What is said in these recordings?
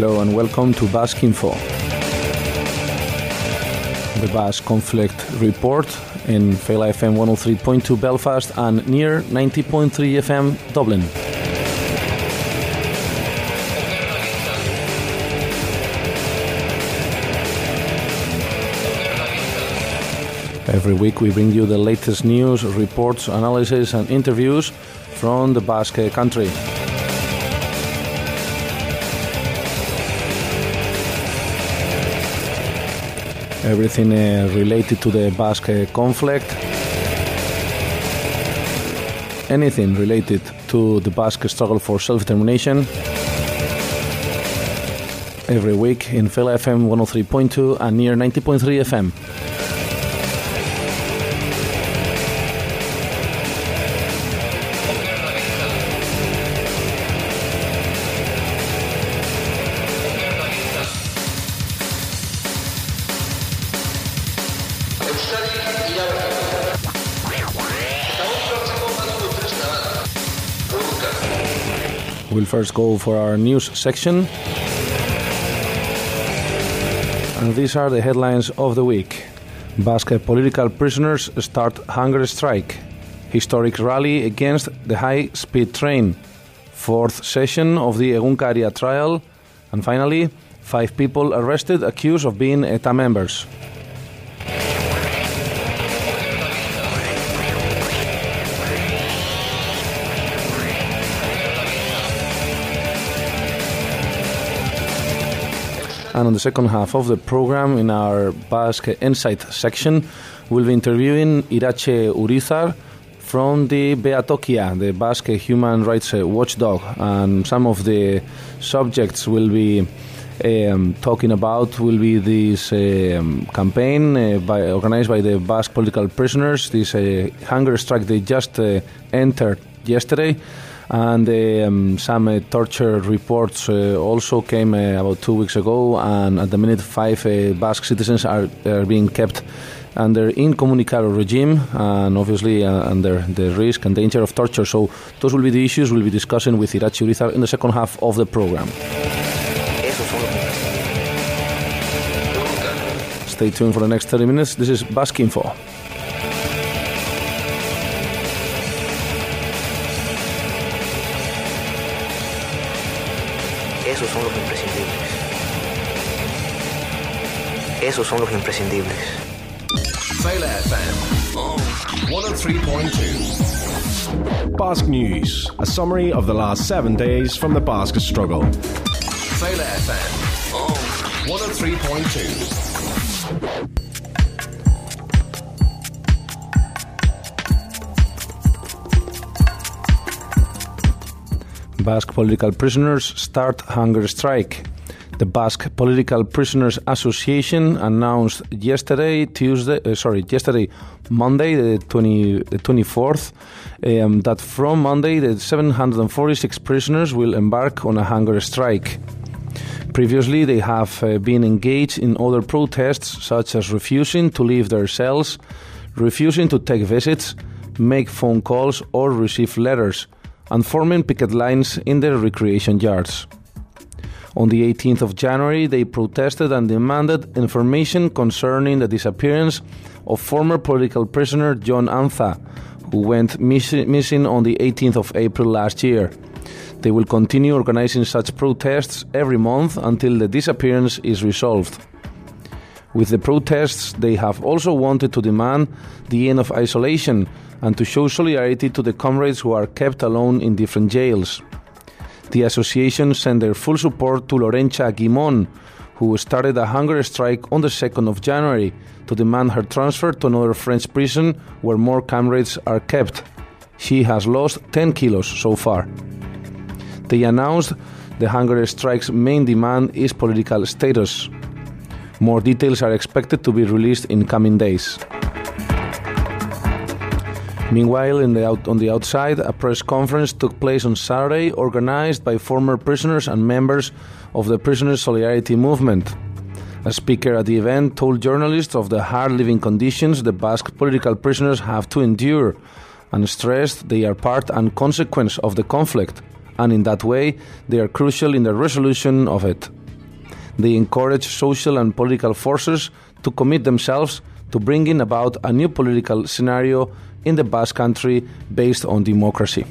Hello and welcome to Basque Info. The Basque Conflict Report in Féile FM 103.2 Belfast and near 90.3 FM Dublin. Every week we bring you the latest news, reports, analysis and interviews from the Basque country. Everything uh, related to the Basque conflict. Anything related to the Basque struggle for self-determination. Every week in Féile FM 103.2 and near 90.3 FM. First go for our news section. And these are the headlines of the week. Basque political prisoners start hunger strike. Historic rally against the high speed train. Fourth session of the Egunkaria trial. And finally, five people arrested accused of being ETA members. And on the second half of the program, in our Basque Insight section, we'll be interviewing Iratxe Urizar from the Behatokia, the Basque Human Rights Watchdog. And some of the subjects we'll be um, talking about will be this um, campaign uh, by, organized by the Basque political prisoners, this uh, hunger strike they just uh, entered yesterday and um, some uh, torture reports uh, also came uh, about two weeks ago. And at the minute, five Basque citizens are, are being kept under incommunicado regime and obviously uh, under the risk and danger of torture. So those will be the issues we'll be discussing with Iratxe Urizar in the second half of the program. Stay tuned for the next 30 minutes. This is Basque Info. Esos son los imprescindibles. Esos son los imprescindibles. FM 103.2. Basque News, a summary of the last seven days from the Basque struggle. Féile FM 103.2. Basque political prisoners start hunger strike. The Basque Political Prisoners Association announced yesterday, Tuesday, uh, sorry, yesterday, Monday, the 20, the 24th, um, that from Monday, the 746 prisoners will embark on a hunger strike. Previously, they have uh, been engaged in other protests, such as refusing to leave their cells, refusing to take visits, make phone calls, or receive letters and forming picket lines in their recreation yards. On the 18th of January, they protested and demanded information concerning the disappearance of former political prisoner Jon Anza, who went miss- missing on the 18th of April last year. They will continue organizing such protests every month until the disappearance is resolved. With the protests, they have also wanted to demand the end of isolation and to show solidarity to the comrades who are kept alone in different jails. The association sent their full support to Lorentxa Guimon, who started a hunger strike on the 2nd of January to demand her transfer to another French prison where more comrades are kept. She has lost 10 kilos so far. They announced the hunger strike's main demand is political status. More details are expected to be released in coming days. Meanwhile, the out, on the outside, a press conference took place on Saturday, organized by former prisoners and members of the Prisoners' Solidarity Movement. A speaker at the event told journalists of the hard living conditions the Basque political prisoners have to endure and stressed they are part and consequence of the conflict, and in that way, they are crucial in the resolution of it. They encourage social and political forces to commit themselves to bringing about a new political scenario in the Basque country based on democracy.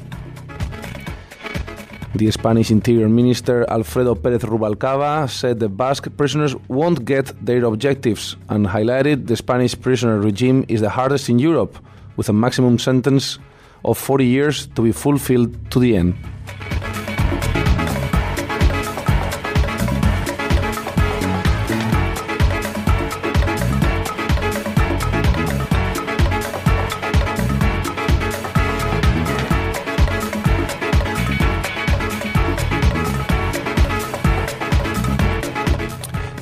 The Spanish Interior Minister Alfredo Pérez Rubalcaba said the Basque prisoners won't get their objectives and highlighted the Spanish prisoner regime is the hardest in Europe, with a maximum sentence of 40 years to be fulfilled to the end.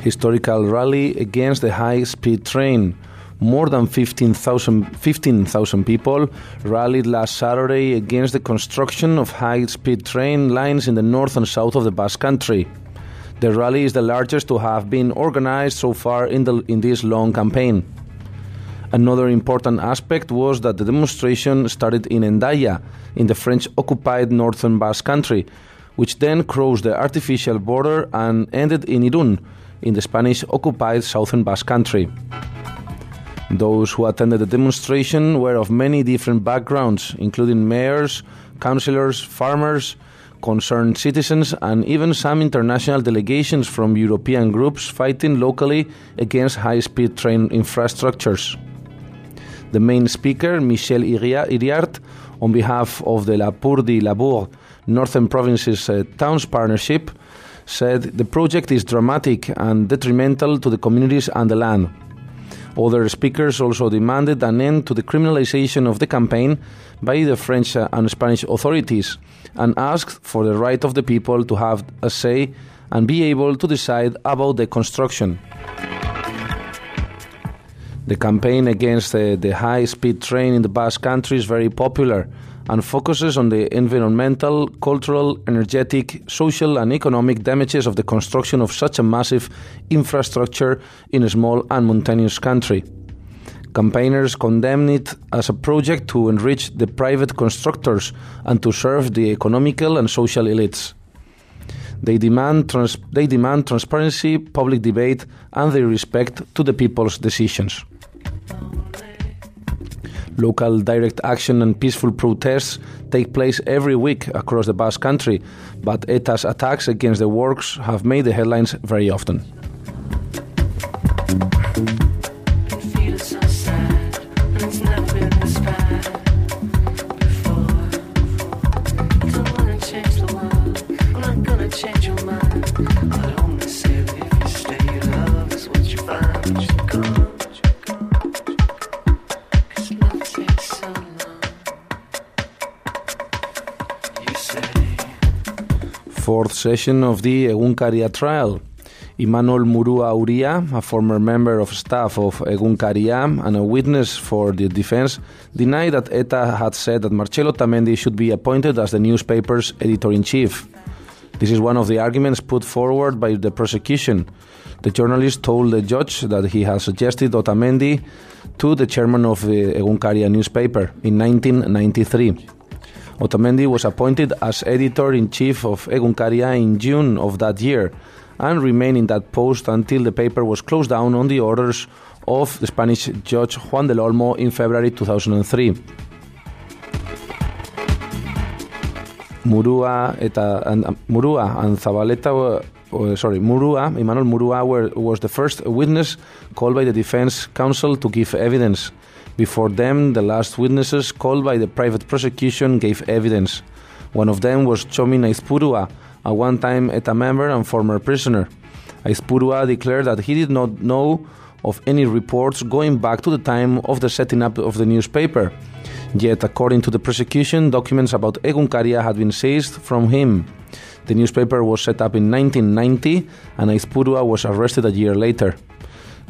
Historical rally against the high speed train. More than 15,000 15, people rallied last Saturday against the construction of high speed train lines in the north and south of the Basque Country. The rally is the largest to have been organized so far in, the, in this long campaign. Another important aspect was that the demonstration started in Hendaya, in the French occupied northern Basque Country, which then crossed the artificial border and ended in Irun, in the Spanish occupied southern Basque Country. Those who attended the demonstration were of many different backgrounds, including mayors, councillors, farmers, concerned citizens, and even some international delegations from European groups fighting locally against high speed train infrastructures. The main speaker, Michel Iriart, on behalf of the Lapurdi Labour Northern Provinces uh, Towns Partnership, said the project is dramatic and detrimental to the communities and the land. Other speakers also demanded an end to the criminalization of the campaign by the French and Spanish authorities and asked for the right of the people to have a say and be able to decide about the construction. The campaign against the, the high speed train in the Basque Country is very popular and focuses on the environmental, cultural, energetic, social, and economic damages of the construction of such a massive infrastructure in a small and mountainous country. Campaigners condemn it as a project to enrich the private constructors and to serve the economical and social elites. They demand, trans- they demand transparency, public debate, and their respect to the people's decisions. Local direct action and peaceful protests take place every week across the Basque country, but ETA's attacks against the works have made the headlines very often. Fourth session of the Egunkaria trial. Imanol Murua Uria, a former member of staff of Egunkaria and a witness for the defense, denied that ETA had said that Martxelo Otamendi should be appointed as the newspaper's editor-in-chief. This is one of the arguments put forward by the prosecution. The journalist told the judge that he had suggested Otamendi to the chairman of the Egunkaria newspaper in 1993. Otamendi was appointed as editor in chief of Egunkaria in June of that year and remained in that post until the paper was closed down on the orders of the Spanish judge Juan del Olmo in February 2003. Murua and, Murua and Zabaleta were, uh, sorry, Murua, Imanol Murua were, was the first witness called by the defense counsel to give evidence. Before them, the last witnesses called by the private prosecution gave evidence. One of them was Txomin Aizpurua, a one time ETA member and former prisoner. Aizpurua declared that he did not know of any reports going back to the time of the setting up of the newspaper. Yet, according to the prosecution, documents about Egunkaria had been seized from him. The newspaper was set up in 1990 and Aizpurua was arrested a year later.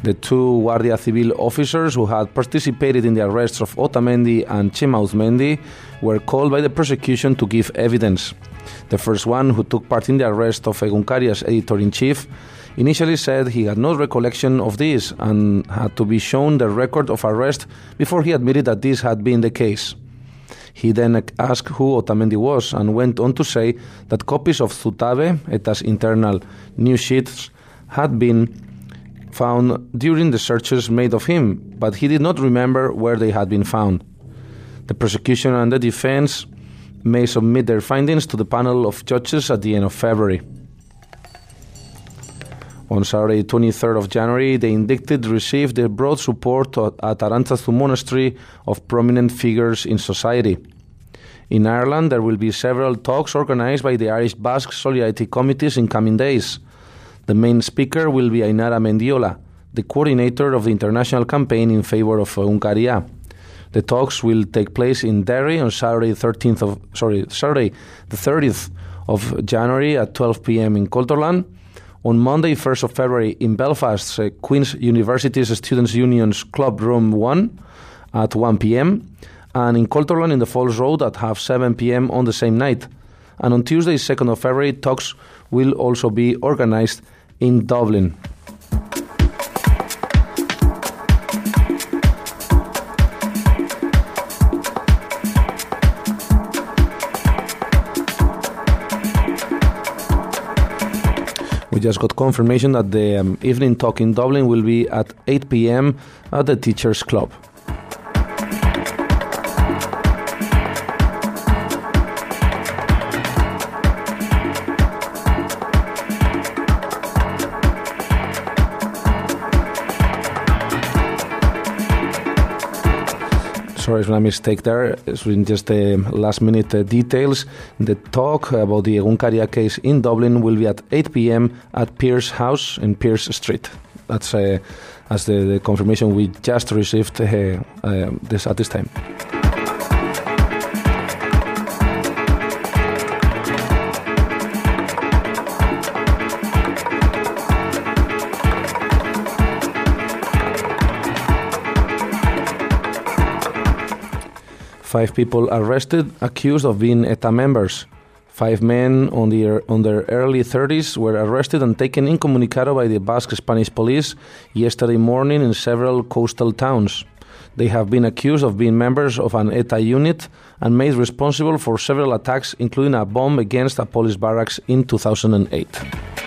The two Guardia Civil officers who had participated in the arrests of Otamendi and Txema Auzmendi were called by the prosecution to give evidence. The first one, who took part in the arrest of Egunkaria's editor in chief, initially said he had no recollection of this and had to be shown the record of arrest before he admitted that this had been the case. He then asked who Otamendi was and went on to say that copies of Zutabe, ETA's internal news sheets, had been found during the searches made of him, but he did not remember where they had been found. The prosecution and the defense may submit their findings to the panel of judges at the end of February. On Saturday, 23rd of January, the indicted received the broad support at Arantzazu Monastery of prominent figures in society. In Ireland, there will be several talks organized by the Irish Basque Solidarity Committees in coming days. The main speaker will be Ainara Mendiola, the coordinator of the international campaign in favor of Egunkaria. The talks will take place in Derry on Saturday, 13th of sorry, Saturday, the 30th of January at 12 p.m. in Cultúrlann on Monday, 1st of February, in Belfast, uh, Queen's University's Students' Union's Club Room 1 at 1 p.m., and in Cultúrlann in the Falls Road at half 7 p.m. on the same night. And on Tuesday, 2nd of February, talks will also be organized in Dublin. We just got confirmation that the um, evening talk in Dublin will be at 8 p.m. at the Teachers Club. Sorry, it's a mistake there. It's just the last minute uh, details. The talk about the Egunkaria case in Dublin will be at 8 p.m. at Pearse House in Pearse Street. That's uh, as the, the, confirmation we just received uh, uh this at this time. Five people arrested, accused of being ETA members. Five men on, the, on their early 30s were arrested and taken incommunicado by the Basque Spanish police yesterday morning in several coastal towns. They have been accused of being members of an ETA unit and made responsible for several attacks, including a bomb against a police barracks in 2008.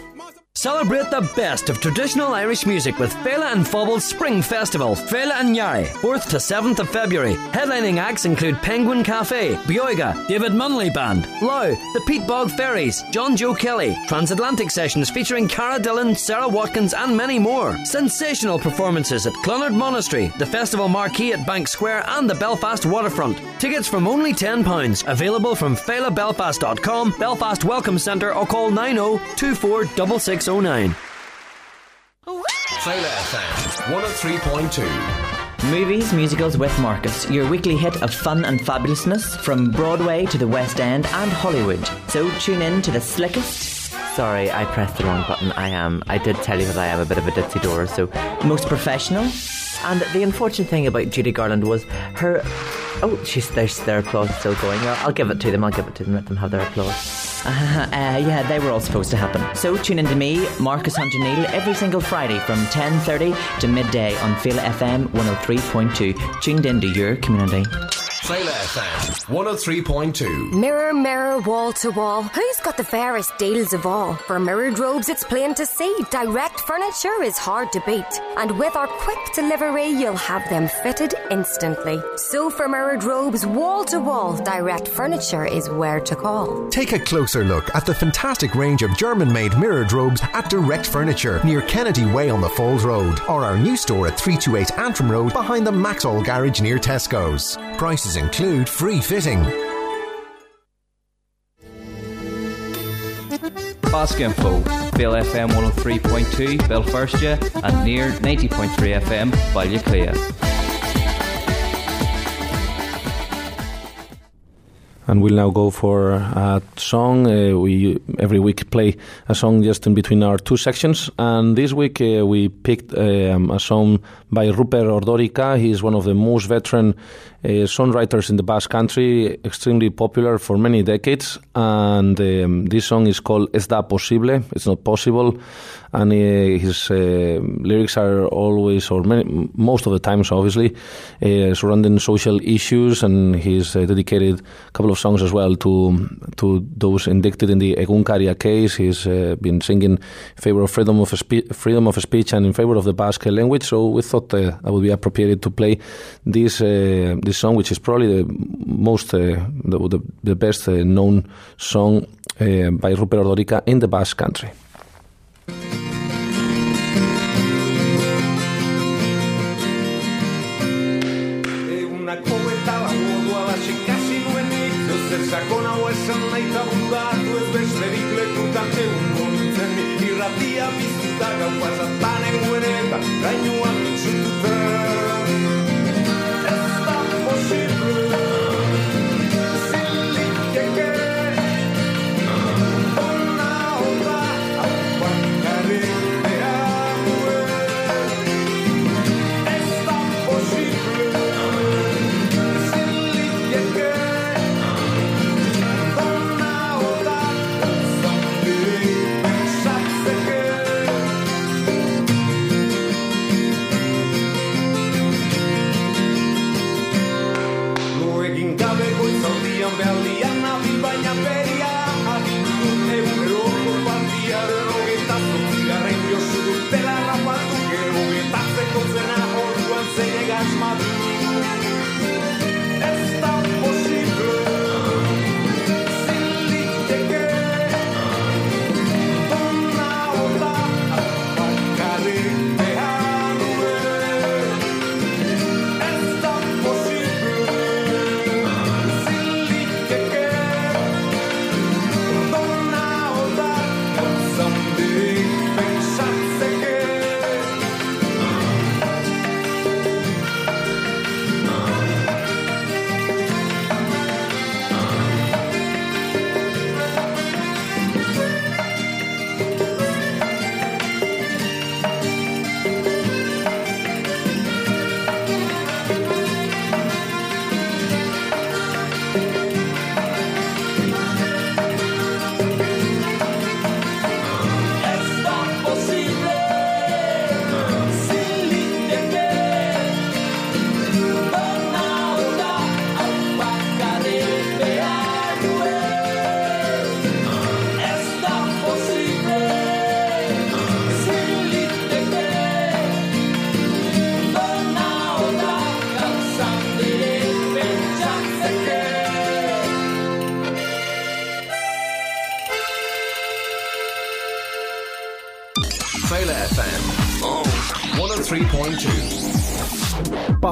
Celebrate the best of traditional Irish music with Féile an Phobail's Spring Festival, Féile an Earraigh, 4th to 7th of February. Headlining acts include Penguin Cafe, Beoga, David Munnelly Band, Lau, the Peat Bog Faeries, John Joe Kelly, Transatlantic Sessions featuring Cara Dillon, Sara Watkins, and many more. Sensational performances at Clonard Monastery, the Festival Marquee at Bank Square, and the Belfast Waterfront. Tickets from only £10. Available from FéileBelfast.com, Belfast Welcome Centre, or call 90 24 609. Féile FM 103.2. Movies, musicals with Marcus, your weekly hit of fun and fabulousness from Broadway to the West End and Hollywood. So tune in to the slickest. Sorry, I pressed the wrong button. I am. I did tell you that I am a bit of a ditzy door, so. Most professional. And the unfortunate thing about Judy Garland was her. Oh, she's there's their applause still going. I'll, I'll give it to them. I'll give it to them. Let them have their applause. Uh, yeah, they were all supposed to happen. So tune in to me, Marcus Hunter every single Friday from 10.30 to midday on Féile FM 103.2, tuned into your community. Féile FM 103.2. Mirror, mirror, wall to wall. Who's got the fairest deals of all? For mirrored robes, it's plain to see. Direct furniture is hard to beat. And with our quick delivery, you'll have them fitted instantly. So for mirrored robes, wall to wall, direct furniture is where to call. Take a closer look at the fantastic range of German made mirrored robes at Direct Furniture near Kennedy Way on the Falls Road, or our new store at 328 Antrim Road behind the Maxwell Garage near Tesco's. Prices include free fitting. Basque Info, Féile FM 103.2 Béal Feirste and near 90.3 FM Baile Átha Cliath. and we'll now go for a song. Uh, we every week play a song just in between our two sections, and this week uh, we picked um, a song by Ruper Ordorika. He is one of the most veteran uh, songwriters in the Basque Country, extremely popular for many decades. And um, this song is called "Ez da posible?" It's not possible and uh, his uh, lyrics are always, or many, most of the times, obviously, uh, surrounding social issues, and he's dedicated a couple of songs as well to to those indicted in the Egunkaria case. He's been singing in favor of freedom of spe- freedom of speech and in favor of the Basque language. So we thought that uh, would be appropriate to play this uh, this song, which is probably the most uh, the, the, the best known song by Ruper Ordorika in the Basque country.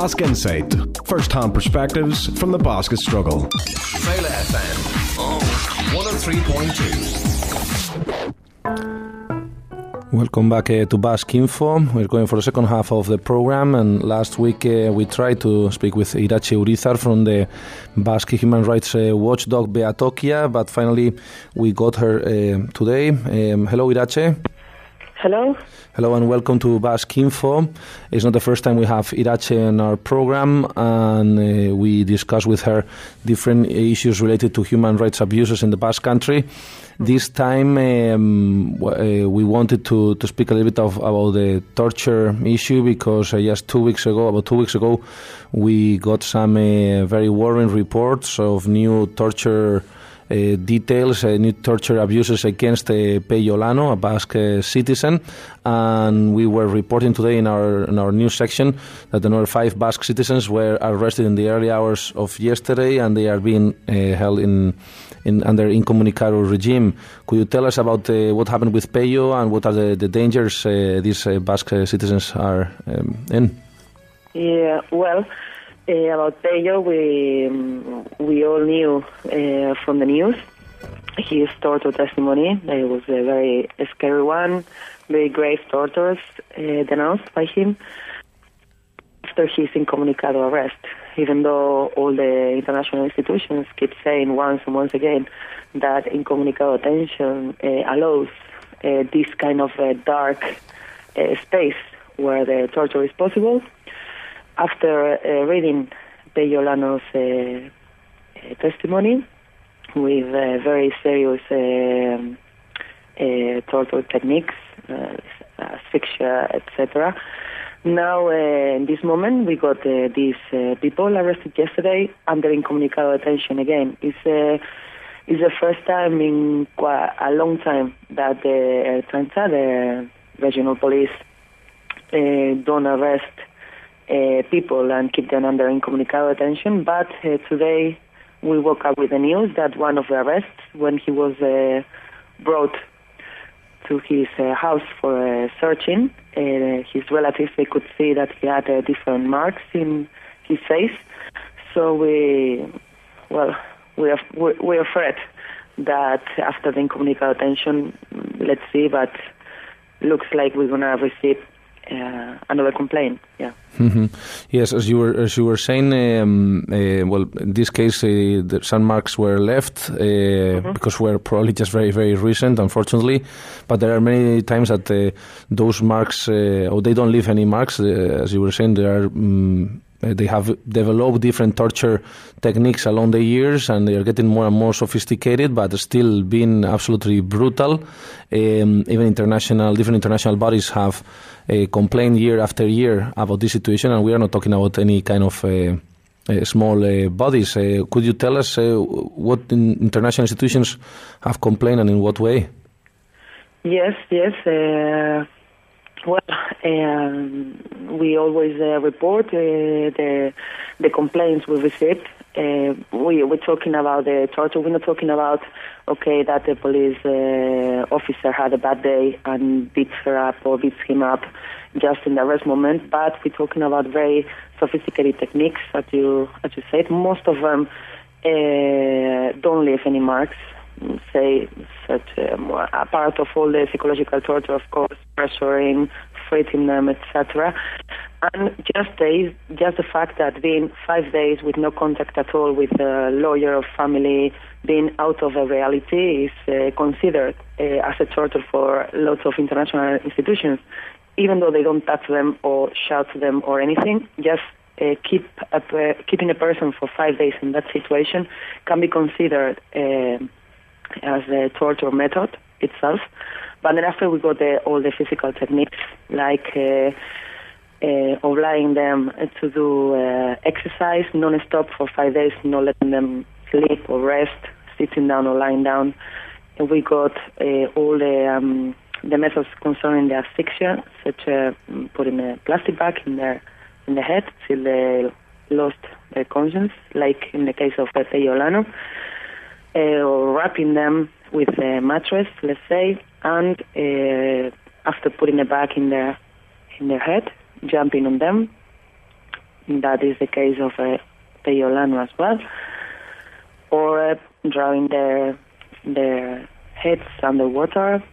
Basque Insight. First hand perspectives from the Basque struggle. Féile FM. Oh, 103.2. Welcome back uh, to Basque Info. We're going for the second half of the program, and last week uh, we tried to speak with Iratxe Urizar from the Basque Human Rights uh, Watchdog Behatokia, but finally we got her uh, today. Um, hello, Iratxe. Hello. Hello and welcome to Basque Info. It's not the first time we have Iratxe in our program, and uh, we discuss with her different issues related to human rights abuses in the Basque country. This time, um, uh, we wanted to, to speak a little bit of, about the torture issue because uh, just two weeks ago, about two weeks ago, we got some uh, very worrying reports of new torture details, uh, new torture abuses against uh, Pello Olano, a Basque citizen, and we were reporting today in our in our news section that another five Basque citizens were arrested in the early hours of yesterday, and they are being held in. In, under incommunicado regime. Could you tell us about what happened with Pello and what are the, the dangers these Basque citizens are um, in? Yeah, well, uh, about Pello, we we all knew uh, from the news his torture testimony. It was a very scary one, very grave tortures uh, denounced by him. after his incommunicado arrest, even though all the international institutions keep saying once and once again that incommunicado detention uh, allows uh, this kind of uh, dark space where the torture is possible. After uh, reading Pello Olano's uh, uh, testimony with uh, very serious um, uh, torture techniques, asphyxia, etc. Now, in this moment, we got these people arrested yesterday under incommunicado detention again. It's, it's the first time in quite a long time that the Ertzaintza, the regional police, don't arrest uh, people and keep them under incommunicado detention. But uh, today we woke up with the news that one of the arrests, when he was uh, brought to his uh, house for uh, searching, his relatives they could see that he had different marks in his face. So we, well, we are we- we're afraid that after the incommunicado detention, let's see, but looks like we're gonna receive uh, another complaint. Yeah. Mhm. Yes, as you were as you were saying, um, uh, well, in this case, uh, the, some marks were left uh, because we're probably just very very recent, unfortunately. But there are many times that uh, those marks, uh, or they don't leave any marks. Uh, as you were saying, there are. Um, they have developed different torture techniques along the years, and they are getting more and more sophisticated, but still being absolutely brutal. Um, even international, different international bodies have uh, complained year after year about this situation, and we are not talking about any kind of uh, uh, small uh, bodies. Uh, could you tell us uh, what in international institutions have complained and in what way? Yes, yes. Well, um, we always report the the complaints we received. Uh, we we're talking about the torture. We're not talking about okay that the police uh, officer had a bad day and beats her up or beats him up just in the arrest moment. But we're talking about very sophisticated techniques, as you as you said. Most of them uh, don't leave any marks say such um, a part of all the psychological torture, of course, pressuring, threatening them, etc. And just days, just the fact that being five days with no contact at all with a lawyer or family, being out of a reality is uh, considered uh, as a torture for lots of international institutions, even though they don't touch them or shout to them or anything. Just uh, keep a, keeping a person for five days in that situation can be considered. Uh, as the torture method itself. But then after we got the, all the physical techniques, like uh, obliging them to do uh, exercise non-stop for five days, not letting them sleep or rest, sitting down or lying down. And we got uh, all the um, the methods concerning the asphyxia, such as putting a plastic bag in their in the head till they lost their conscience, like in the case of Pello Olano uh, or wrapping them with a mattress, let's say, and uh, after putting a bag in their in their head, jumping on them. That is the case of uh, Pello Olano as well, or uh, drawing their their heads underwater,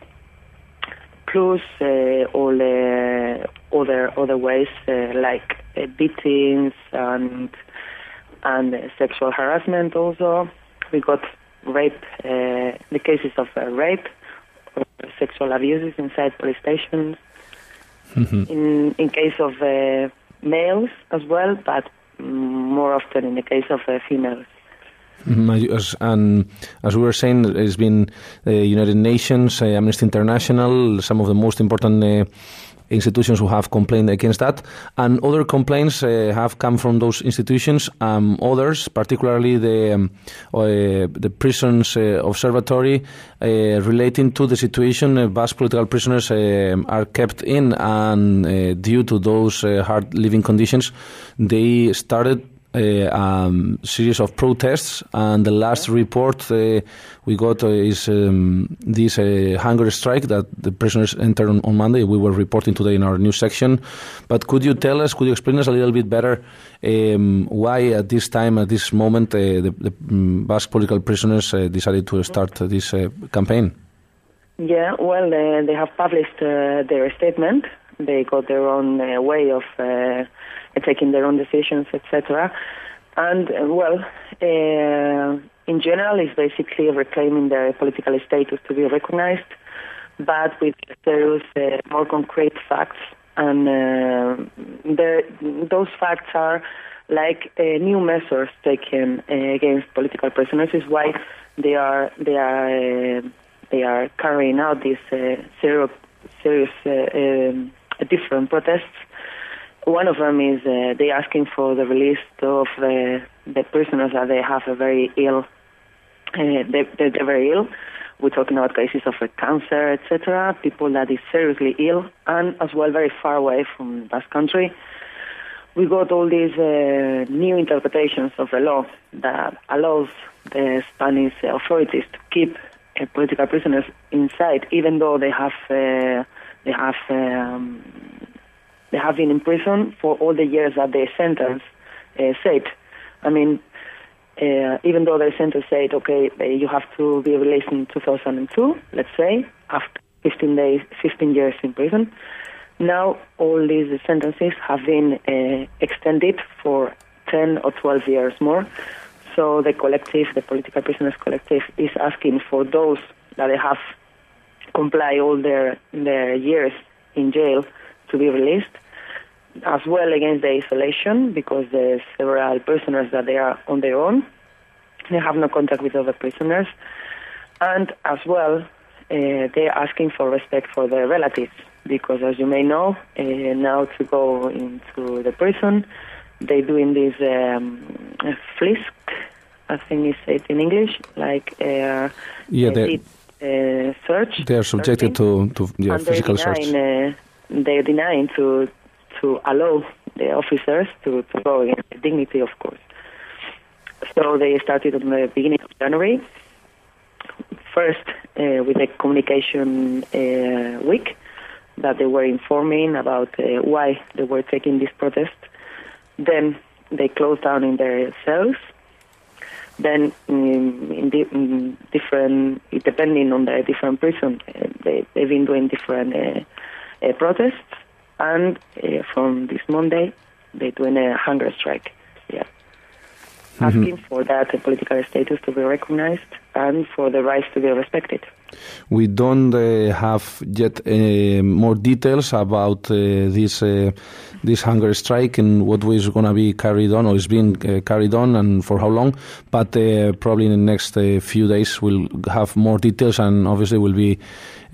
plus uh, all the other other ways uh, like uh, beatings and and uh, sexual harassment also. We got rape, the cases of rape sexual abuses inside police stations. In in case of uh, males as well, but more often in the case of uh, females. Mhm, As, and as we were saying, it's been the United Nations, uh, Amnesty International, some of the most important uh, institutions who have complained against that, and other complaints uh, have come from those institutions. Um, others, particularly the um, uh, the prisons uh, observatory, uh, relating to the situation uh, Basque political prisoners uh, are kept in, and uh, due to those hard living conditions, they started a um, series of protests, and the last report uh, we got uh, is um, this uh, hunger strike that the prisoners entered on, on Monday. We were reporting today in our news section. But could you tell us, could you explain us a little bit better um, why at this time, at this moment, uh, the, the um, Basque political prisoners uh, decided to start this uh, campaign? Yeah, well, uh, they have published uh, their statement They got their own uh, way of uh, taking their own decisions, etc. And uh, well, uh, in general, it's basically reclaiming their political status to be recognized, but with serious, uh, more concrete facts. And the, those facts are like uh, new measures taken uh, against political prisoners. Is why they are they are uh, they are carrying out these serious serious um, different protests. One of them is uh, they asking for the release of the the prisoners that they have a very ill. Uh, they, they're, very ill. We're talking about cases of uh, cancer, etc. People that is seriously ill and as well very far away from that country. We got all these uh, new interpretations of the law that allows the Spanish authorities to keep uh, political prisoners inside, even though they have uh, they have um, they have been in prison for all the years that their sentence uh, said. I mean, uh, even though their sentence said, okay, you have to be released in 2002, let's say, after 15 days, 15 years in prison. Now all these sentences have been uh, extended for 10 or 12 years more. So the collective, the political prisoners collective, is asking for those that they have comply all their their years in jail to be released, as well against the isolation because there's several prisoners that they are on their own. They have no contact with other prisoners, and as well, uh, they're asking for respect for their relatives because, as you may know, uh, now to go into the prison, they're doing this um, frisk. I think it's said in English, like uh, Yeah, they uh, search. they are subjected to to yeah, physical search. denying, uh, they're denying to to allow the officers to, to go against the dignity, of course. So they started on the beginning of January. First, uh, with a communication uh, week that they were informing about uh, why they were taking this protest. Then they closed down in their cells. Then, um, in, di- in different, depending on the different prison, uh, they, they've been doing different uh, uh, protests. And uh, from this Monday, they're doing a hunger strike. Yeah, asking for that political status to be recognized and for the rights to be respected. We don't uh, have yet uh, more details about uh, this uh, this hunger strike and what is going to be carried on or is being uh, carried on and for how long. But uh, probably in the next uh, few days we'll have more details and obviously we'll be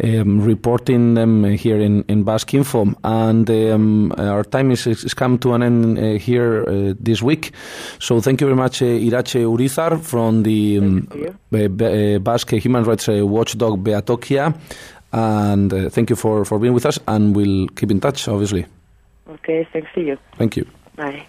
um, reporting them here in, in Basque Info. And um, our time is, is come to an end uh, here uh, this week. So thank you very much, uh, Iratxe Urizar from the um, uh, uh, Basque Human Rights uh, Watchdog Behatokia. And uh, thank you for, for being with us, and we'll keep in touch, obviously. Okay, thanks to you. Thank you. Bye.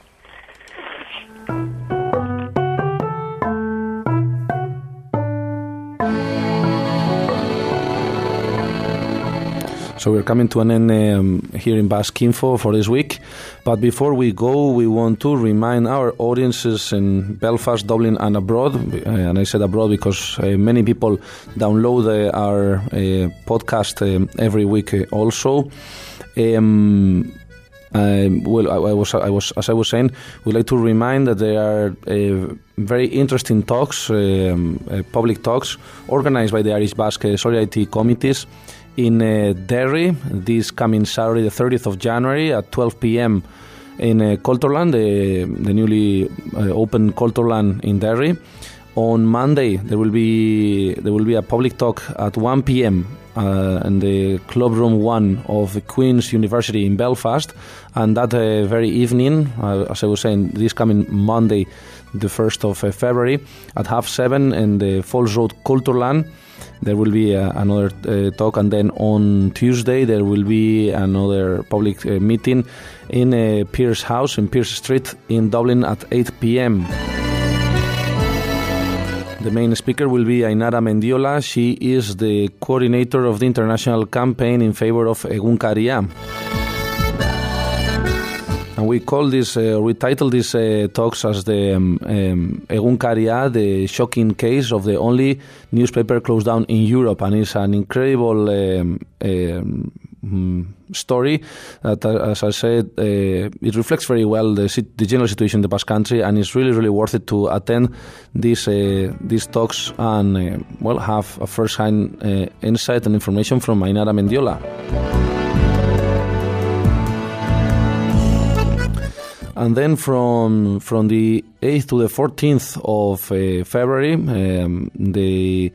So we're coming to an end um, here in Basque Info for this week. But before we go, we want to remind our audiences in Belfast, Dublin, and abroad. Uh, and I said abroad because uh, many people download uh, our uh, podcast um, every week also. Um, um, well, I, I was, I was, as I was saying, we'd like to remind that there are uh, very interesting talks, um, uh, public talks, organized by the Irish Basque Solidarity Committees in uh, Derry this coming Saturday, the 30th of January at 12 p.m. in uh, the, the newly uh, open Cultúrlann in Derry. On Monday, there will be there will be a public talk at 1 p.m. Uh, in the club room one of the Queen's University in Belfast, and that uh, very evening, uh, as I was saying, this coming Monday, the first of uh, February, at half seven in the Falls Road Cultúrlann, there will be uh, another uh, talk, and then on Tuesday there will be another public uh, meeting in uh, Pearse House in Pearse Street in Dublin at 8 p.m. The main speaker will be Ainara Mendiola. She is the coordinator of the international campaign in favor of Egunkaria. And we call this, uh, we title these uh, talks as the um, um, Egunkaria, the shocking case of the only newspaper closed down in Europe. And it's an incredible um, um, mm, story that, uh, as I said, uh, it reflects very well the, the general situation in the Basque Country, and it's really, really worth it to attend these uh, these talks and well have a first-hand uh, insight and information from Ainara Mendiola. And then from from the 8th to the 14th of uh, February, um, the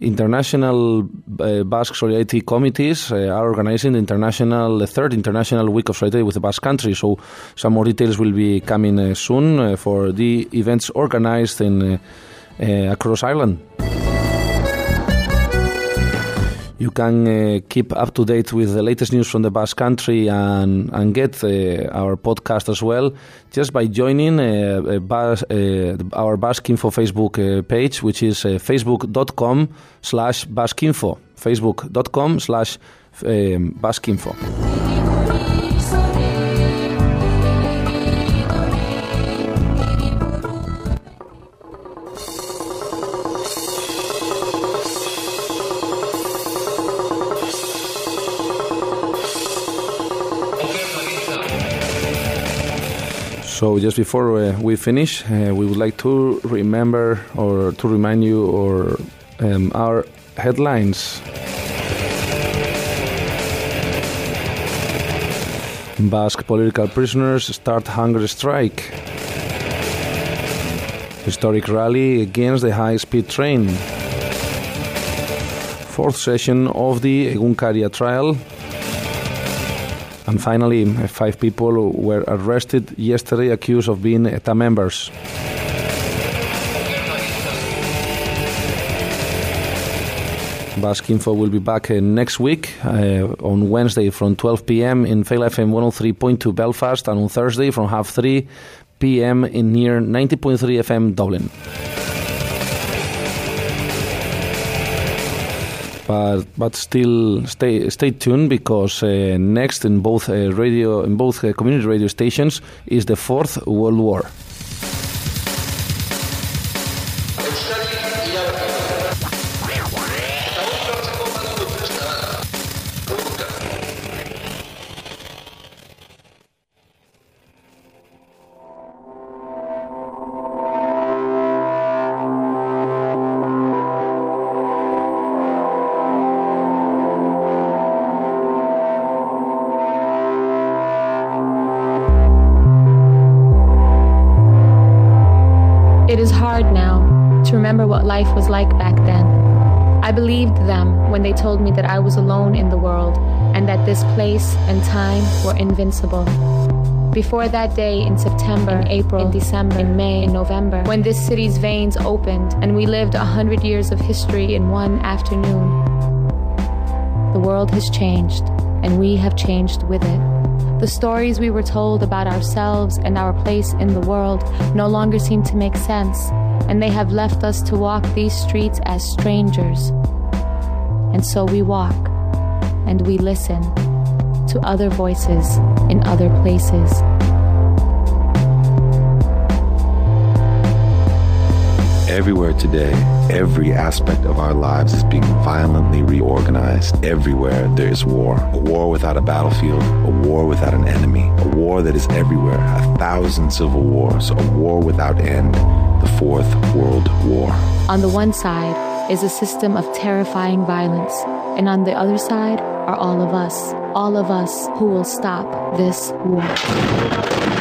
international uh, Basque Solidarity committees uh, are organizing the international, the third international week of solidarity with the Basque Country. So some more details will be coming uh, soon uh, for the events organized in uh, uh, across Ireland. You can uh, keep up to date with the latest news from the Basque Country and, and get uh, our podcast as well just by joining uh, Bas- our Basque Info Facebook page, which is facebook.com slash Basque Info. Facebook.com slash um, Basque Info. So just before uh, we finish, uh, we would like to remember or to remind you or um, our headlines. Basque political prisoners start hunger strike. Historic rally against the high-speed train. Fourth session of the Egunkaria trial. And finally, five people were arrested yesterday accused of being ETA members. Basque Info will be back uh, next week uh, on Wednesday from 12 p.m. in Féile FM 103.2 Belfast and on Thursday from half 3 p.m. in near 90.3 FM Dublin. But but still stay stay tuned because uh, next in both uh, radio in both uh, community radio stations is the fourth World War. To remember what life was like back then. I believed them when they told me that I was alone in the world and that this place and time were invincible. Before that day in September, in April, in December, in May, in November, when this city's veins opened and we lived a hundred years of history in one afternoon, the world has changed and we have changed with it. The stories we were told about ourselves and our place in the world no longer seem to make sense, and they have left us to walk these streets as strangers. And so we walk, and we listen to other voices in other places. Everywhere today, every aspect of our lives is being violently reorganized. Everywhere there is war. A war without a battlefield, a war without an enemy, a war that is everywhere, a thousand civil wars, a war without end, Fourth World War. On the one side is a system of terrifying violence, and on the other side are all of us, all of us who will stop this war.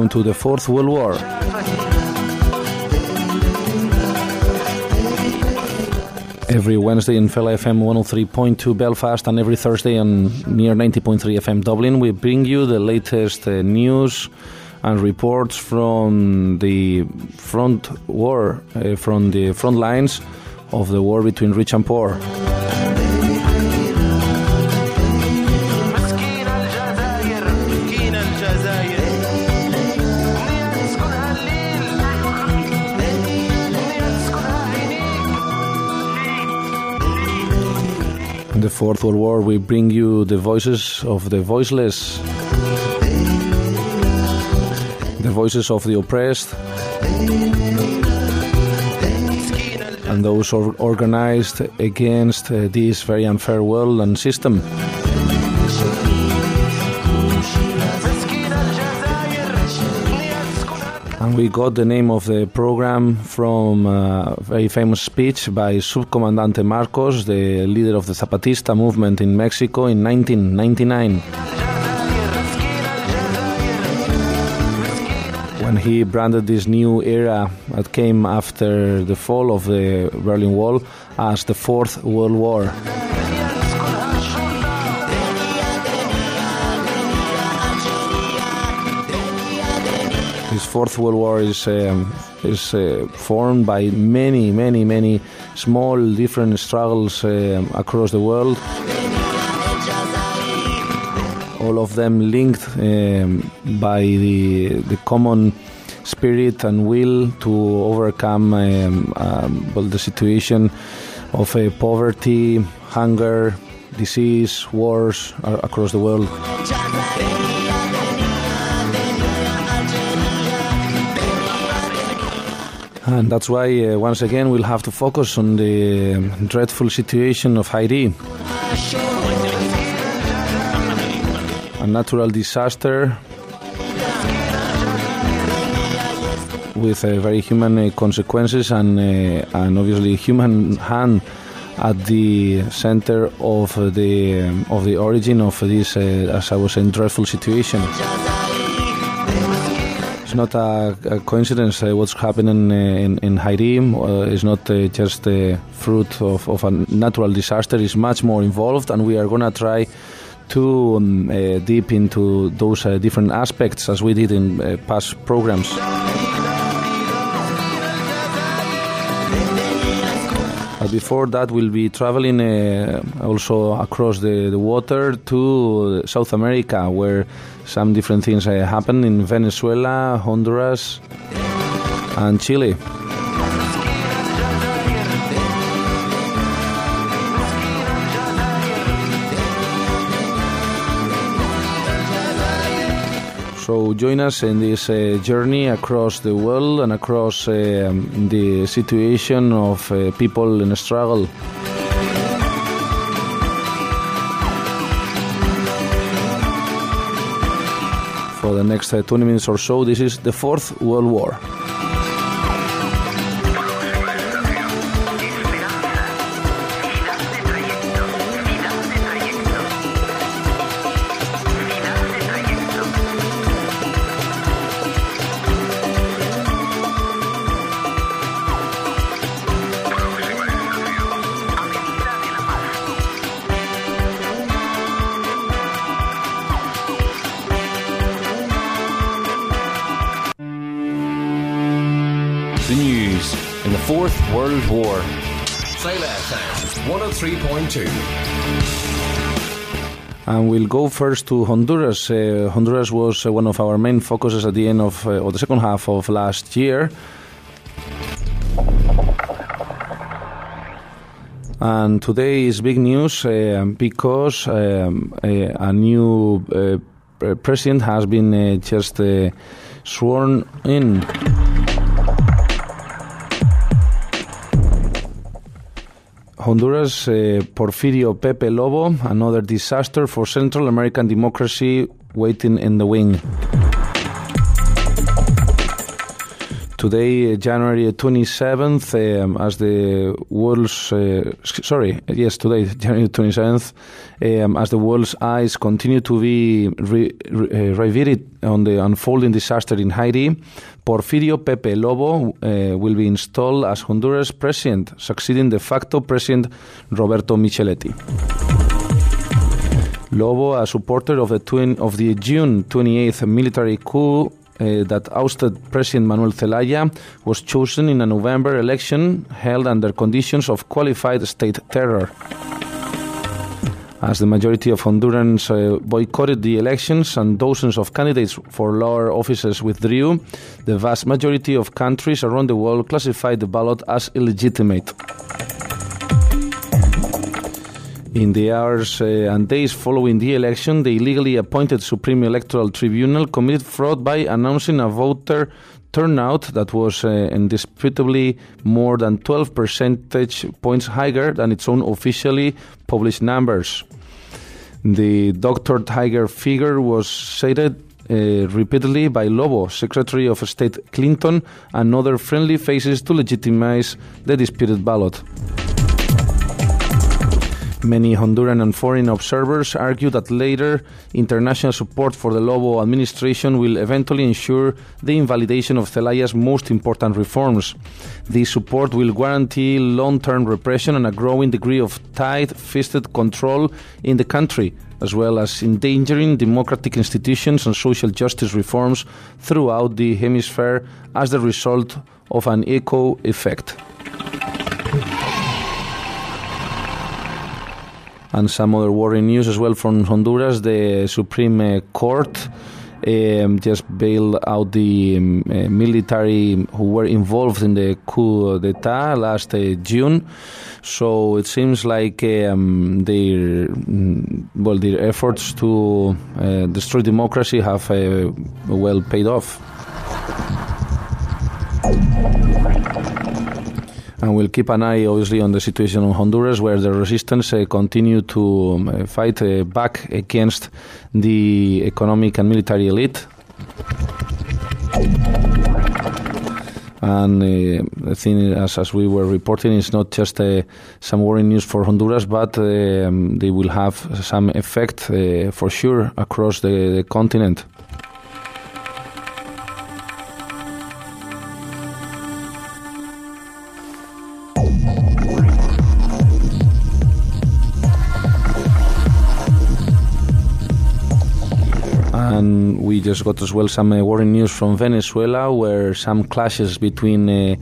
Welcome to the Fourth World War. Every Wednesday in Féile FM 103.2 Belfast and every Thursday on near 90.3 FM Dublin, we bring you the latest uh, news and reports from the front war, uh, from the front lines of the war between rich and poor. The Fourth World War, we bring you the voices of the voiceless, the voices of the oppressed, and those or- organized against uh, this very unfair world and system. We got the name of the program from uh, a very famous speech by Subcomandante Marcos, the leader of the Zapatista movement in Mexico in 1999. When he branded this new era that came after the fall of the Berlin Wall as the Fourth World War. This Fourth World War is um, is uh, formed by many, many, many small different struggles um, across the world. All of them linked um, by the the common spirit and will to overcome um, well, the situation of uh, poverty, hunger, disease, wars a- across the world. And that's why, uh, once again, we'll have to focus on the um, dreadful situation of Haiti. A natural disaster with uh, very human uh, consequences and, uh, and obviously human hand at the center of the um, of the origin of this, uh, as I was saying, dreadful situation. It's not a, a coincidence uh, what's happening in, in Haiti. Uh, it's not uh, just the fruit of, of a natural disaster. It's much more involved, and we are going to try to um, uh, deep into those uh, different aspects as we did in uh, past programs. Before that, we'll be traveling uh, also across the, the water to South America, where some different things uh, happen in Venezuela, Honduras, and Chile. So join us in this uh, journey across the world and across um, the situation of uh, people in struggle. For the next uh, 20 minutes or so, this is the Fourth World War. 103.2. And we'll go first to Honduras. Uh, Honduras was uh, one of our main focuses at the end of uh, or the second half of last year. And today is big news uh, because um, a, a new uh, president has been uh, just uh, sworn in. Honduras, uh, Porfirio Pepe Lobo, another disaster for Central American democracy waiting in the wing. Today, uh, January 27th, um, as the world's, uh, sorry, yes, today, January 27th, um, as the world's eyes continue to be re- re- uh, riveted on the unfolding disaster in Haiti, Porfirio Pepe Lobo uh, will be installed as Honduras president, succeeding de facto President Roberto Micheletti. Lobo, a supporter of the, twin, of the June 28th military coup, uh, that ousted President Manuel Zelaya was chosen in a November election held under conditions of qualified state terror. As the majority of Hondurans uh, boycotted the elections and dozens of candidates for lower offices withdrew, the vast majority of countries around the world classified the ballot as illegitimate. In the hours uh, and days following the election, the illegally appointed Supreme Electoral Tribunal committed fraud by announcing a voter turnout that was uh, indisputably more than 12 percentage points higher than its own officially published numbers. The Dr. higher figure was cited uh, repeatedly by Lobo, Secretary of State Clinton, and other friendly faces to legitimize the disputed ballot. Many Honduran and foreign observers argue that later international support for the Lobo administration will eventually ensure the invalidation of Zelaya's most important reforms. This support will guarantee long term repression and a growing degree of tight fisted control in the country, as well as endangering democratic institutions and social justice reforms throughout the hemisphere as the result of an echo effect. And some other worrying news as well from Honduras. The Supreme Court um, just bailed out the um, uh, military who were involved in the coup d'etat last uh, June. So it seems like um, their mm, well their efforts to uh, destroy democracy have uh, well paid off and we'll keep an eye, obviously, on the situation in Honduras, where the resistance uh, continue to um, uh, fight uh, back against the economic and military elite. And uh, the thing, as, as we were reporting, is not just uh, some worrying news for Honduras, but um, they will have some effect uh, for sure across the, the continent. Just got as well some uh, worrying news from Venezuela, where some clashes between uh,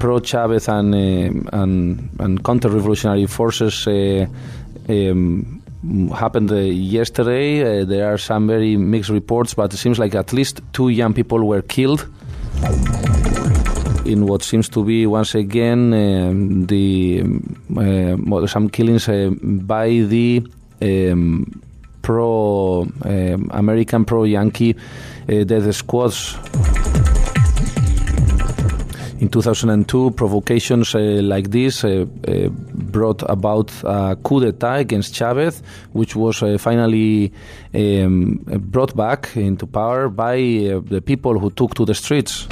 pro Chavez and, uh, and, and counter revolutionary forces uh, um, happened uh, yesterday. There are some very mixed reports, but it seems like at least two young people were killed in what seems to be once again um, the um, some killings by the um, pro um, American pro Yankee uh, death squads. In 2002, provocations uh, like this uh, uh, brought about a coup d'etat against Chavez, which was finally um, brought back into power by the people who took to the streets.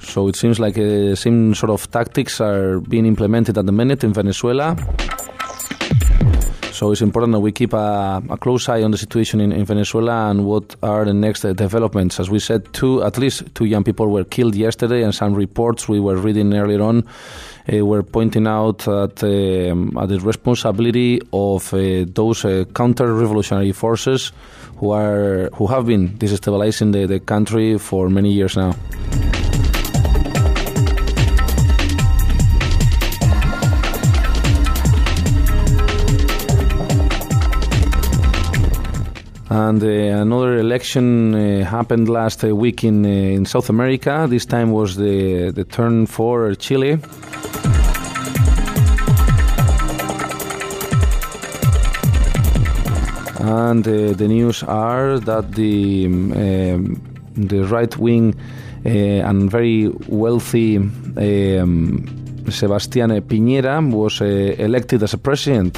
So it seems like the same sort of tactics are being implemented at the minute in Venezuela. So it's important that we keep a, a close eye on the situation in, in, Venezuela and what are the next uh, developments. As we said, two at least two young people were killed yesterday, and some reports we were reading earlier on uh, were pointing out that um, at the responsibility of uh, those uh, counter-revolutionary forces who are who have been destabilizing the, the country for many years now. And uh, another election uh, happened last uh, week in in South America. This time was the the turn for Chile. And the news are that the um, the right wing and very wealthy um, Sebastián Piñera was elected as a president.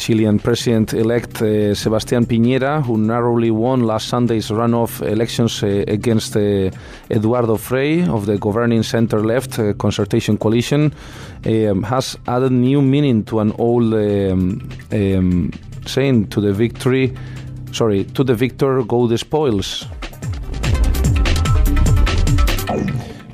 Chilean President-elect uh, Sebastián Piñera, who narrowly won last Sunday's runoff elections uh, against uh, Eduardo Frei of the governing center-left uh, concertation coalition, um, has added new meaning to an old um, um, saying: "To the victory, sorry, to the victor go the spoils."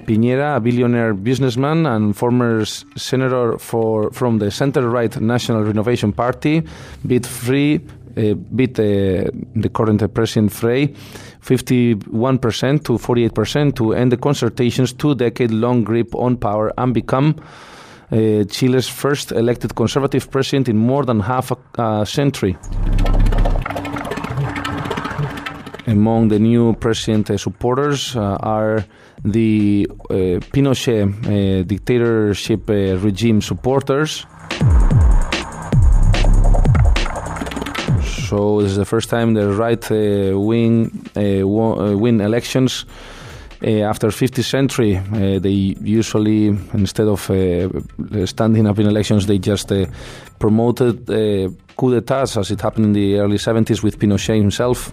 Piñera, a billionaire businessman and former senator for from the center-right National Renovation Party, beat free, uh, beat uh, the current president Frei, 51% to 48% to end the consultation's two-decade-long grip on power and become uh, Chile's first elected conservative president in more than half a uh, century. Among the new president uh, supporters uh, are the uh, Pinochet uh, dictatorship uh, regime supporters. So this is the first time the right wing win elections. After 50th century, they usually, instead of standing up in elections, they just promoted coup d'etats, as it happened in the early 70s with Pinochet himself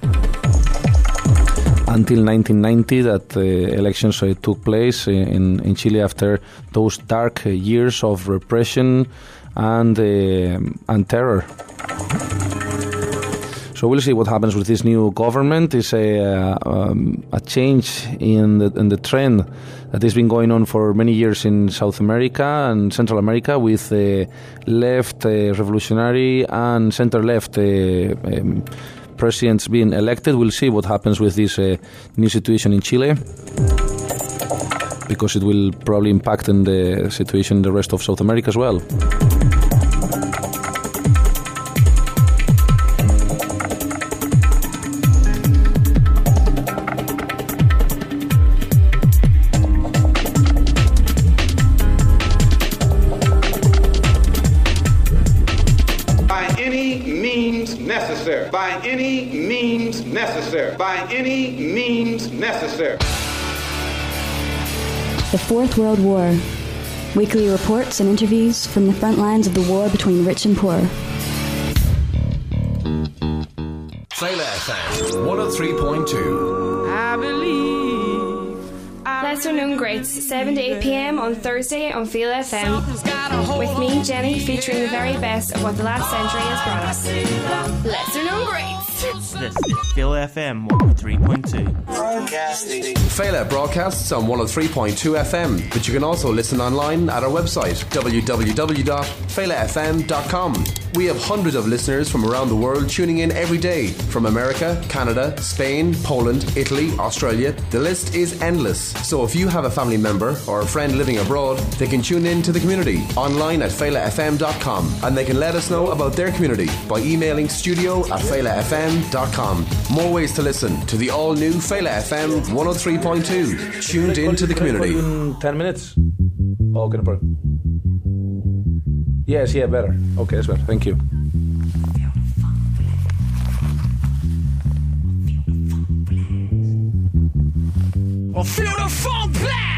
until 1990 that uh, elections uh, took place in, in Chile after those dark uh, years of repression and and terror. So we'll see what happens with this new government. It's a uh, um, a change in the in the trend that has been going on for many years in South America and Central America with uh, left uh, revolutionary and center left. Uh, um, presidents being elected. We'll see what happens with this uh, new situation in Chile because it will probably impact on the situation in the rest of South America as well. The Fourth World War. Weekly reports and interviews from the front lines of the war between rich and poor. Féile FM 103.2. I believe. Lesser known greats, 7 to 8 pm on Thursday on Féile FM. With me, Jenny, featuring the very best of what the last century has brought us. Lesser known greats. This is Féile FM 103.2. Féile broadcasts on 103.2 FM, but you can also listen online at our website www.feilefm.com. We have hundreds of listeners from around the world tuning in every day from America, Canada, Spain, Poland, Italy, Australia. The list is endless. So if you have a family member or a friend living abroad, they can tune in to the community online at feilefm.com and they can let us know about their community by emailing studio at feilefm.com. More ways to listen to the all new Féile FM 103.2. Tuned in to the community. In 10 minutes? Oh, okay, no problem. Yes, yeah, better. Okay, that's better. Thank you. Well, feel the funk blast!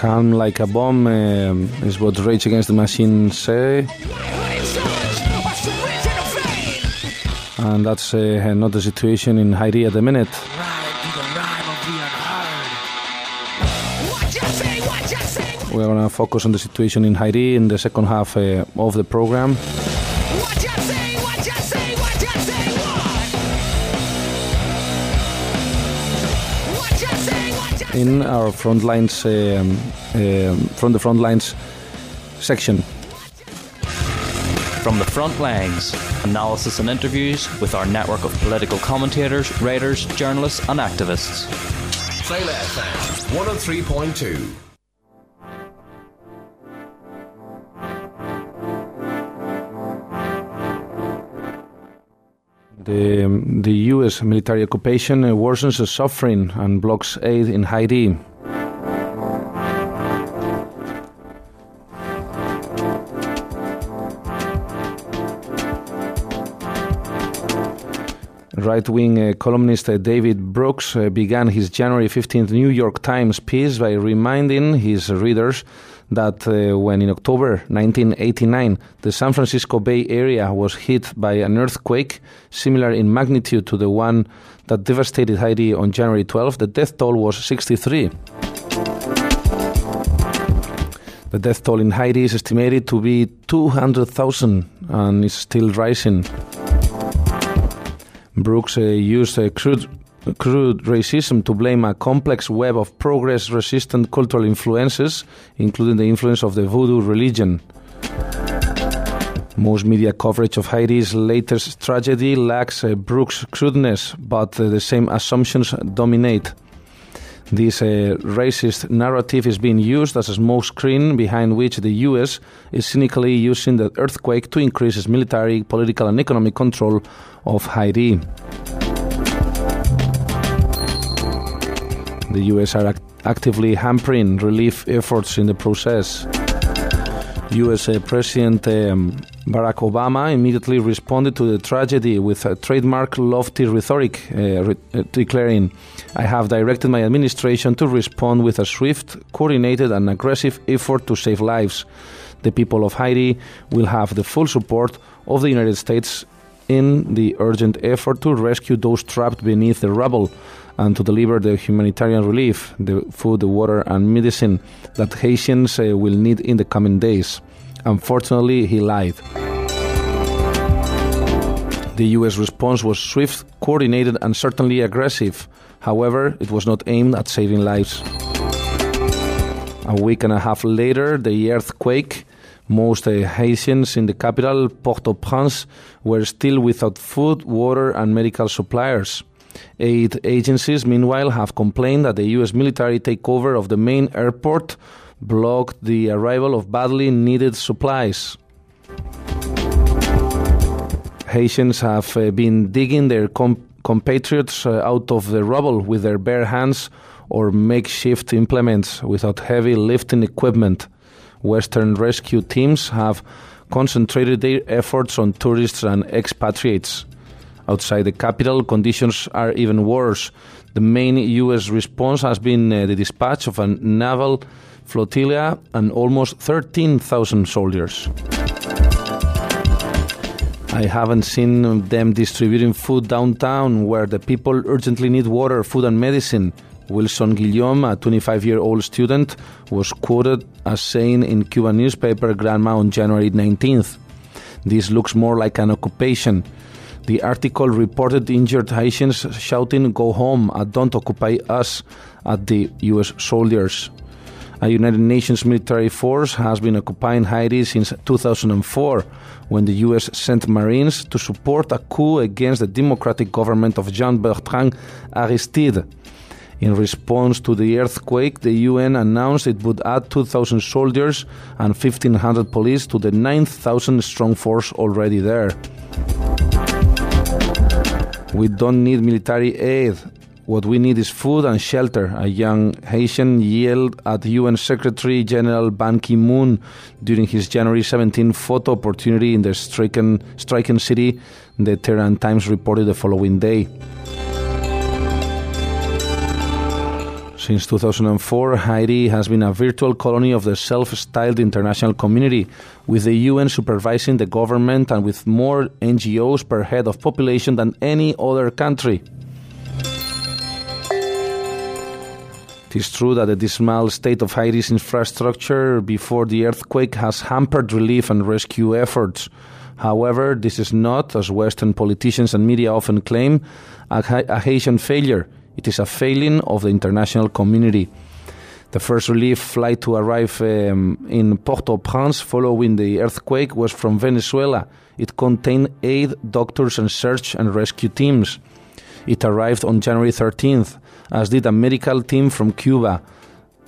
Calm like a bomb um, is what Rage Against the Machine say. And that's uh, not the situation in Haiti at the minute. We're gonna focus on the situation in Haiti in the second half uh, of the program. In our front lines, um, um, from the front lines section. From the front lines, analysis and interviews with our network of political commentators, writers, journalists, and activists. Féile FM 103.2. The, um, the U.S. military occupation worsens suffering and blocks aid in Haiti. right wing uh, columnist uh, David Brooks uh, began his January 15th New York Times piece by reminding his readers that uh, when in October 1989 the San Francisco Bay Area was hit by an earthquake similar in magnitude to the one that devastated Haiti on January 12, the death toll was 63. The death toll in Haiti is estimated to be 200,000 and is still rising. Brooks uh, used uh, crude, crude racism to blame a complex web of progress resistant cultural influences, including the influence of the voodoo religion. Most media coverage of Haiti's latest tragedy lacks uh, Brooks' crudeness, but uh, the same assumptions dominate. This uh, racist narrative is being used as a smokescreen behind which the US is cynically using the earthquake to increase its military, political, and economic control of Haiti. The US are act- actively hampering relief efforts in the process. US uh, President um, Barack Obama immediately responded to the tragedy with a trademark lofty rhetoric, uh, re- uh, declaring, I have directed my administration to respond with a swift, coordinated, and aggressive effort to save lives. The people of Haiti will have the full support of the United States in the urgent effort to rescue those trapped beneath the rubble and to deliver the humanitarian relief, the food, the water, and medicine that Haitians uh, will need in the coming days. Unfortunately, he lied. The US response was swift, coordinated, and certainly aggressive. However, it was not aimed at saving lives. A week and a half later, the earthquake, most uh, Haitians in the capital, Port au Prince, were still without food, water, and medical supplies. Aid agencies, meanwhile, have complained that the US military takeover of the main airport blocked the arrival of badly needed supplies. Haitians have uh, been digging their com- compatriots uh, out of the rubble with their bare hands or makeshift implements without heavy lifting equipment. Western rescue teams have concentrated their efforts on tourists and expatriates. Outside the capital, conditions are even worse. The main U.S. response has been uh, the dispatch of a naval flotilla and almost 13,000 soldiers. I haven't seen them distributing food downtown where the people urgently need water, food, and medicine. Wilson Guillaume, a 25 year old student, was quoted as saying in Cuban newspaper Granma on January 19th. This looks more like an occupation. The article reported injured Haitians shouting, Go home, and don't occupy us, at the US soldiers. A United Nations military force has been occupying Haiti since 2004, when the US sent Marines to support a coup against the democratic government of Jean Bertrand Aristide. In response to the earthquake, the UN announced it would add 2,000 soldiers and 1,500 police to the 9,000 strong force already there. We don't need military aid. What we need is food and shelter, a young Haitian yelled at UN Secretary General Ban Ki moon during his January 17 photo opportunity in the stricken, stricken city, the Tehran Times reported the following day. Since 2004, Haiti has been a virtual colony of the self styled international community, with the UN supervising the government and with more NGOs per head of population than any other country. It is true that the dismal state of Haiti's infrastructure before the earthquake has hampered relief and rescue efforts. However, this is not, as Western politicians and media often claim, a, Ha- a Haitian failure. It is a failing of the international community. The first relief flight to arrive um, in Port-au-Prince following the earthquake was from Venezuela. It contained eight doctors and search and rescue teams. It arrived on January 13th, as did a medical team from Cuba.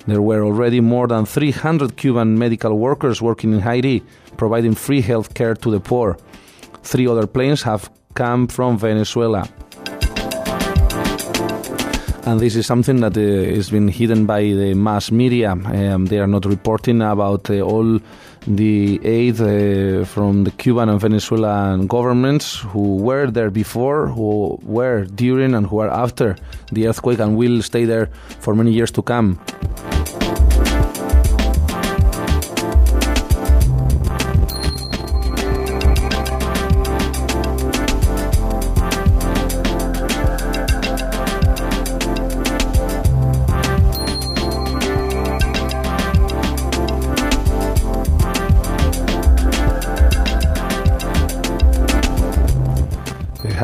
There were already more than 300 Cuban medical workers working in Haiti, providing free health care to the poor. Three other planes have come from Venezuela. And this is something that uh, has been hidden by the mass media. Um, they are not reporting about uh, all the aid uh, from the Cuban and Venezuelan governments who were there before, who were during, and who are after the earthquake and will stay there for many years to come.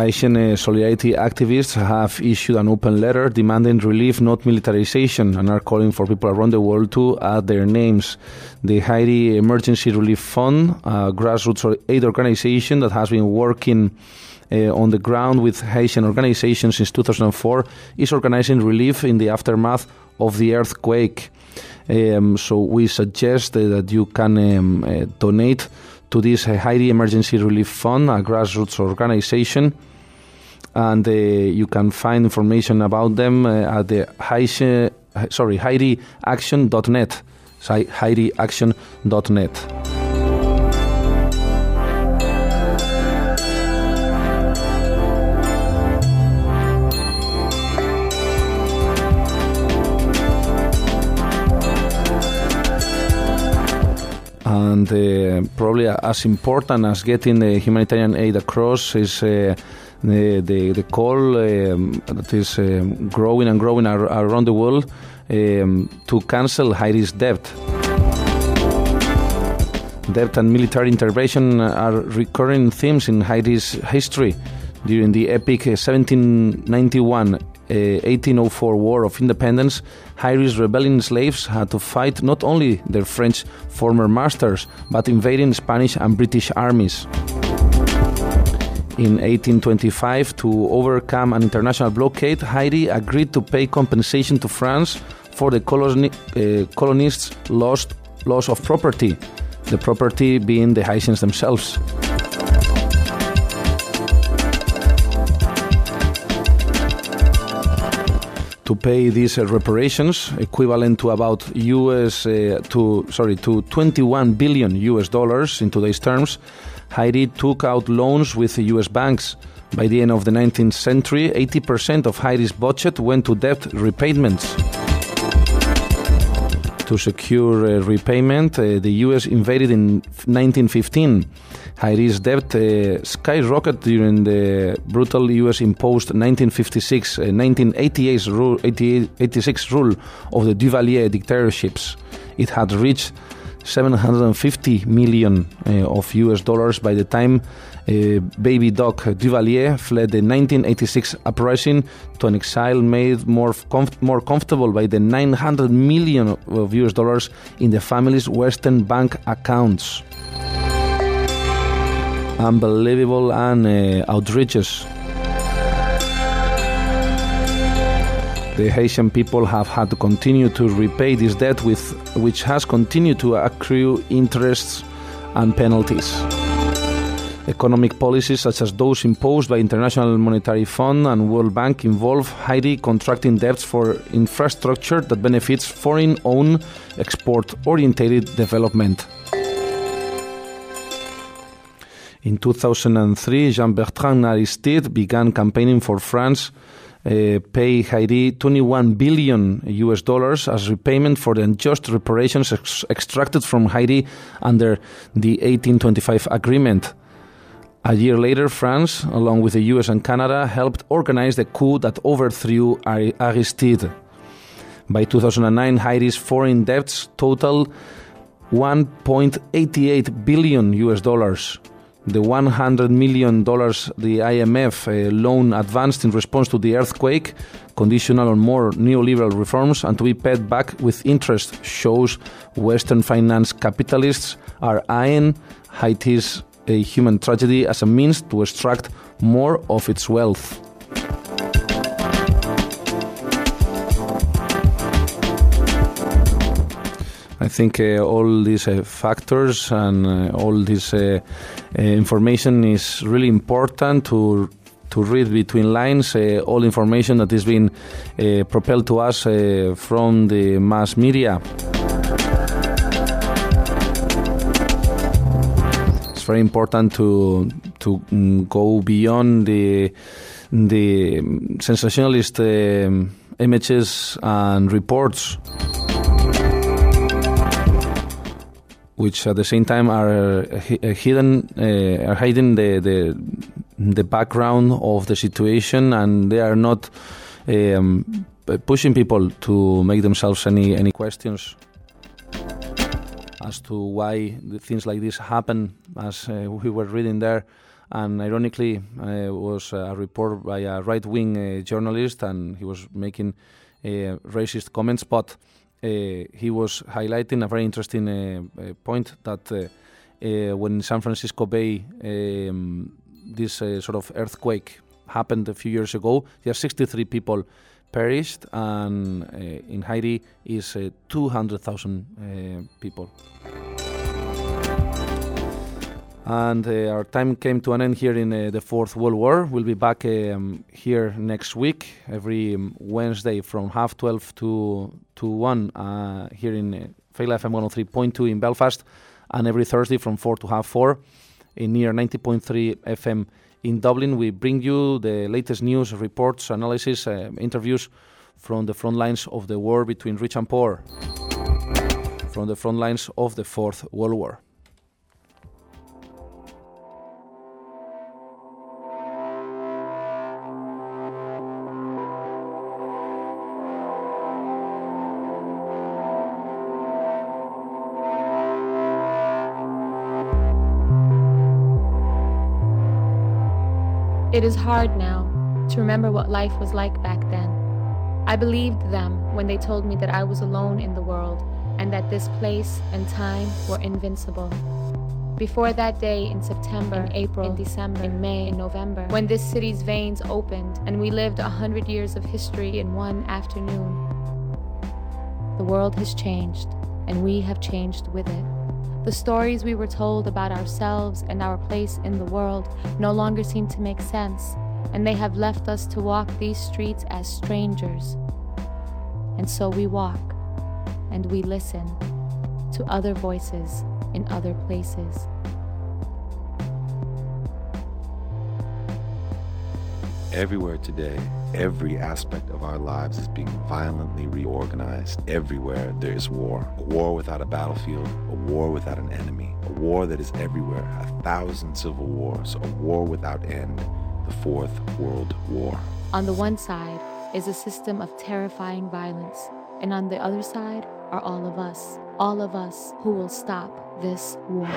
Haitian uh, solidarity activists have issued an open letter demanding relief, not militarization, and are calling for people around the world to add their names. The Haiti Emergency Relief Fund, a grassroots aid organization that has been working uh, on the ground with Haitian organizations since 2004, is organizing relief in the aftermath of the earthquake. Um, so we suggest uh, that you can um, uh, donate to this Haiti Emergency Relief Fund, a grassroots organization, and uh, you can find information about them uh, at the Haiti, sorry, HaitiAction.net, Sorry, HaitiAction.net. and uh, probably as important as getting the humanitarian aid across is uh, the, the, the call um, that is um, growing and growing ar- around the world um, to cancel Haiti's debt. Debt and military intervention are recurring themes in Haiti's history. During the epic 1791 1804 War of Independence, Haiti's rebelling slaves had to fight not only their French former masters, but invading Spanish and British armies. In 1825, to overcome an international blockade, Haiti agreed to pay compensation to France for the coloni- uh, colonists' lost loss of property, the property being the Haitians themselves. to pay these uh, reparations, equivalent to about US uh, to sorry to 21 billion US dollars in today's terms, Haiti took out loans with the US banks. By the end of the 19th century, 80% of Haiti's budget went to debt repayments. To secure uh, repayment, uh, the US invaded in 1915. Haiti's debt uh, skyrocketed during the brutal US imposed 1956 uh, 1986 rule, 88, rule of the Duvalier dictatorships. It had reached 750 million uh, of US dollars by the time uh, baby Doc Duvalier fled the 1986 uprising to an exile made more, comf- more comfortable by the 900 million of US dollars in the family's Western bank accounts. Unbelievable and uh, outrageous. The Haitian people have had to continue to repay this debt, with, which has continued to accrue interests and penalties. Economic policies such as those imposed by International Monetary Fund and World Bank involve Haiti contracting debts for infrastructure that benefits foreign-owned, export-oriented development. In 2003, Jean-Bertrand Aristide began campaigning for France uh, pay Haiti 21 billion US dollars as repayment for the unjust reparations ex- extracted from Haiti under the 1825 agreement. A year later, France, along with the US and Canada, helped organize the coup that overthrew Ar- Aristide. By 2009, Haiti's foreign debts total 1.88 billion US dollars. The 100 million dollars the IMF uh, loan advanced in response to the earthquake, conditional on more neoliberal reforms and to be paid back with interest, shows Western finance capitalists are eyeing Haiti's a human tragedy as a means to extract more of its wealth. I think uh, all these uh, factors and uh, all this information is really important to to read between lines uh, all information that is being uh, propelled to us uh, from the mass media. It's very important to to mm, go beyond the the sensationalist um, images and reports, which at the same time are uh, uh, hidden, uh, are hiding the, the the background of the situation, and they are not um, pushing people to make themselves any any questions as to why things like this happen, as uh, we were reading there. And ironically, uh, was a report by a right-wing uh, journalist, and he was making racist comments, but he was highlighting a very interesting uh, uh, point that uh, when San Francisco Bay um, this sort of earthquake happened a few years ago, there are 63 people perished, and in Haiti is uh, 200,000 uh, people. And uh, our time came to an end here in uh, the Fourth World War. We'll be back um, here next week, every um, Wednesday from half 12 to, to 1 uh, here in uh, Féile FM 103.2 in Belfast, and every Thursday from 4 to half 4 in near 90.3 FM in Dublin. We bring you the latest news, reports, analysis, uh, interviews from the front lines of the war between rich and poor, from the front lines of the Fourth World War. It is hard now to remember what life was like back then. I believed them when they told me that I was alone in the world and that this place and time were invincible. Before that day in September, in April, in December, in May, in November, when this city's veins opened and we lived a hundred years of history in one afternoon, the world has changed and we have changed with it. The stories we were told about ourselves and our place in the world no longer seem to make sense, and they have left us to walk these streets as strangers. And so we walk and we listen to other voices in other places. Everywhere today, every aspect of our lives is being violently reorganized. Everywhere there is war. A war without a battlefield, a war without an enemy, a war that is everywhere, a thousand civil wars, a war without end, the Fourth World War. On the one side is a system of terrifying violence, and on the other side are all of us, all of us who will stop this war.